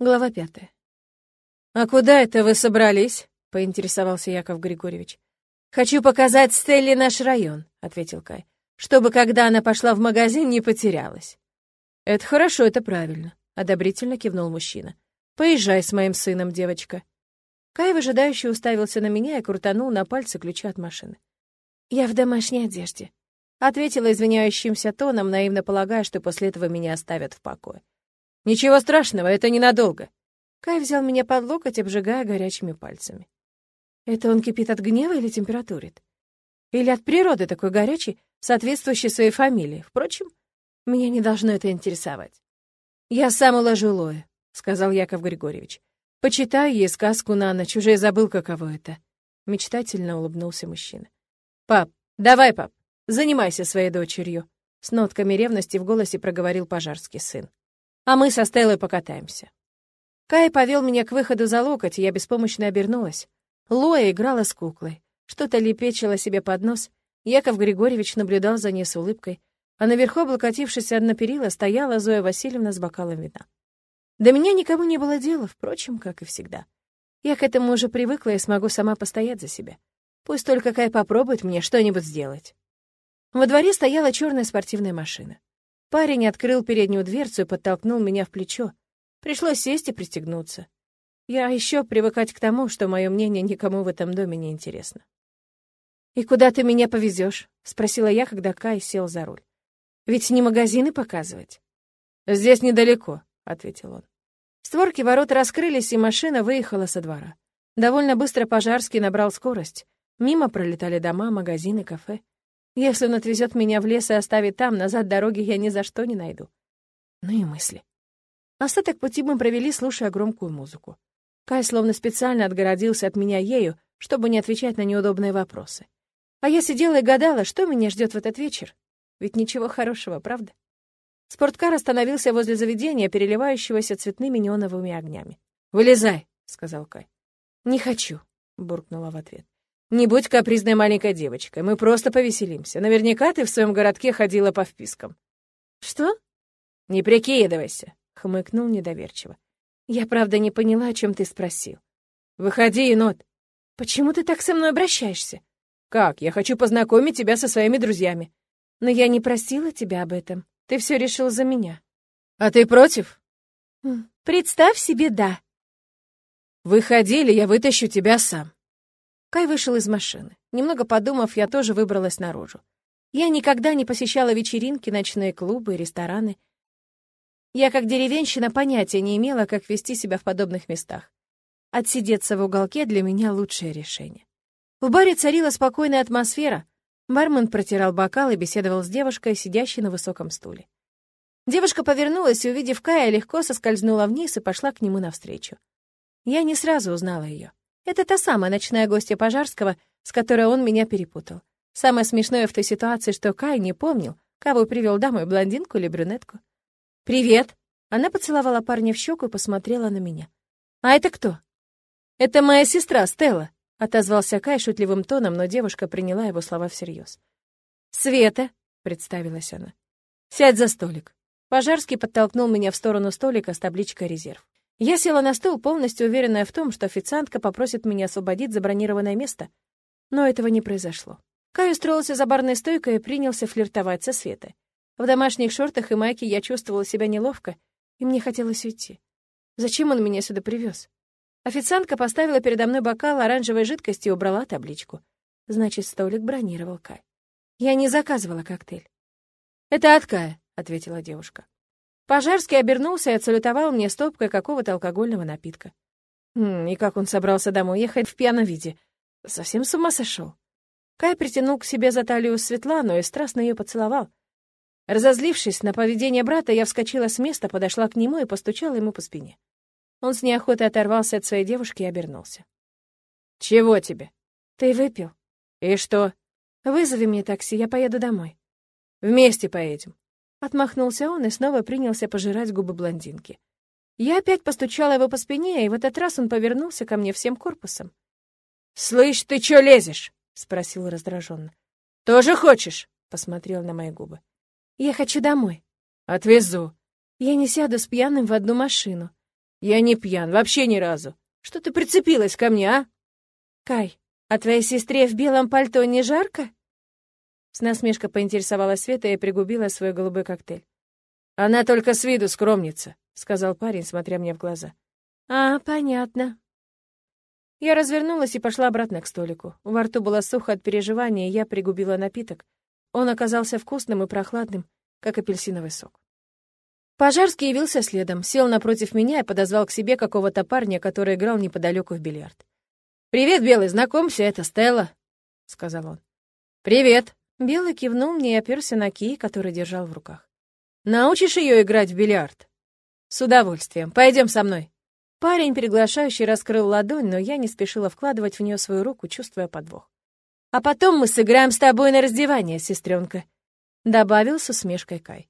Глава пятая. «А куда это вы собрались?» — поинтересовался Яков Григорьевич. «Хочу показать Стелле наш район», — ответил Кай, «чтобы, когда она пошла в магазин, не потерялась». «Это хорошо, это правильно», — одобрительно кивнул мужчина. «Поезжай с моим сыном, девочка». Кай выжидающе уставился на меня и крутанул на пальце ключа от машины. «Я в домашней одежде», — ответила извиняющимся тоном, наивно полагая, что после этого меня оставят в покое. «Ничего страшного, это ненадолго». Кай взял меня под локоть, обжигая горячими пальцами. «Это он кипит от гнева или температурит? Или от природы такой горячий, соответствующий своей фамилии? Впрочем, меня не должно это интересовать». «Я сам уложу Лоя», — сказал Яков Григорьевич. «Почитай ей сказку на ночь, уже забыл, каково это». Мечтательно улыбнулся мужчина. «Пап, давай, пап, занимайся своей дочерью», — с нотками ревности в голосе проговорил пожарский сын а мы со Стеллой покатаемся». Кай повел меня к выходу за локоть, и я беспомощно обернулась. Лоя играла с куклой. Что-то лепечила себе под нос. Яков Григорьевич наблюдал за ней с улыбкой, а наверху, облокотившись на перила, стояла Зоя Васильевна с бокалом вина. До меня никому не было дела, впрочем, как и всегда. Я к этому уже привыкла и смогу сама постоять за себя. Пусть только Кай попробует мне что-нибудь сделать. Во дворе стояла черная спортивная машина. Парень открыл переднюю дверцу и подтолкнул меня в плечо. Пришлось сесть и пристегнуться. Я еще привыкать к тому, что мое мнение никому в этом доме не интересно. «И куда ты меня повезешь? спросила я, когда Кай сел за руль. «Ведь не магазины показывать». «Здесь недалеко», — ответил он. Створки ворот раскрылись, и машина выехала со двора. Довольно быстро Пожарский набрал скорость. Мимо пролетали дома, магазины, кафе. Если он отвезет меня в лес и оставит там, назад дороги я ни за что не найду. Ну и мысли. Остаток пути мы провели, слушая громкую музыку. Кай словно специально отгородился от меня ею, чтобы не отвечать на неудобные вопросы. А я сидела и гадала, что меня ждет в этот вечер. Ведь ничего хорошего, правда? Спорткар остановился возле заведения, переливающегося цветными неоновыми огнями. «Вылезай», — сказал Кай. «Не хочу», — буркнула в ответ. Не будь капризной маленькой девочкой, мы просто повеселимся. Наверняка ты в своем городке ходила по впискам». «Что?» «Не прикидывайся», — хмыкнул недоверчиво. «Я правда не поняла, о чем ты спросил». «Выходи, енот». «Почему ты так со мной обращаешься?» «Как? Я хочу познакомить тебя со своими друзьями». «Но я не просила тебя об этом. Ты все решил за меня». «А ты против?» «Представь себе, да». «Выходи, или я вытащу тебя сам». Кай вышел из машины. Немного подумав, я тоже выбралась наружу. Я никогда не посещала вечеринки, ночные клубы, рестораны. Я, как деревенщина, понятия не имела, как вести себя в подобных местах. Отсидеться в уголке для меня лучшее решение. В баре царила спокойная атмосфера. Бармен протирал бокал и беседовал с девушкой, сидящей на высоком стуле. Девушка повернулась и, увидев Кая, легко соскользнула вниз и пошла к нему навстречу. Я не сразу узнала ее. Это та самая ночная гостья Пожарского, с которой он меня перепутал. Самое смешное в той ситуации, что Кай не помнил, кого привел домой, блондинку или брюнетку. «Привет!» Она поцеловала парня в щеку и посмотрела на меня. «А это кто?» «Это моя сестра, Стелла», — отозвался Кай шутливым тоном, но девушка приняла его слова всерьез. «Света», — представилась она. «Сядь за столик». Пожарский подтолкнул меня в сторону столика с табличкой «Резерв». Я села на стул, полностью уверенная в том, что официантка попросит меня освободить забронированное место. Но этого не произошло. Кай устроился за барной стойкой и принялся флиртовать со Светой. В домашних шортах и майке я чувствовала себя неловко, и мне хотелось уйти. Зачем он меня сюда привез? Официантка поставила передо мной бокал оранжевой жидкости и убрала табличку. Значит, столик бронировал Кай. Я не заказывала коктейль. «Это от Кая», — ответила девушка. Пожарский обернулся и отсалютовал мне стопкой какого-то алкогольного напитка. И как он собрался домой ехать в пьяном виде? Совсем с ума сошел. Кай притянул к себе за талию Светлану и страстно ее поцеловал. Разозлившись на поведение брата, я вскочила с места, подошла к нему и постучала ему по спине. Он с неохотой оторвался от своей девушки и обернулся. «Чего тебе?» «Ты выпил». «И что?» «Вызови мне такси, я поеду домой». «Вместе поедем». Отмахнулся он и снова принялся пожирать губы блондинки. Я опять постучала его по спине, и в этот раз он повернулся ко мне всем корпусом. «Слышь, ты чё лезешь?» — спросил раздраженно. «Тоже хочешь?» — посмотрел на мои губы. «Я хочу домой». «Отвезу». «Я не сяду с пьяным в одну машину». Я не пьян, вообще ни разу. Что ты прицепилась ко мне, а? Кай, а твоей сестре в белом пальто не жарко? С насмешкой поинтересовалась Света и пригубила свой голубой коктейль. Она только с виду скромница, сказал парень, смотря мне в глаза. А, понятно. Я развернулась и пошла обратно к столику. Во рту было сухо от переживания, и я пригубила напиток. Он оказался вкусным и прохладным, как апельсиновый сок. Пожарский явился следом, сел напротив меня и подозвал к себе какого-то парня, который играл неподалеку в бильярд. «Привет, Белый, знакомься, это Стелла», — сказал он. «Привет». Белый кивнул мне и оперся на кий, который держал в руках. «Научишь ее играть в бильярд?» «С удовольствием. Пойдем со мной». Парень, приглашающий, раскрыл ладонь, но я не спешила вкладывать в нее свою руку, чувствуя подвох. «А потом мы сыграем с тобой на раздевание, сестренка», — добавил с усмешкой Кай.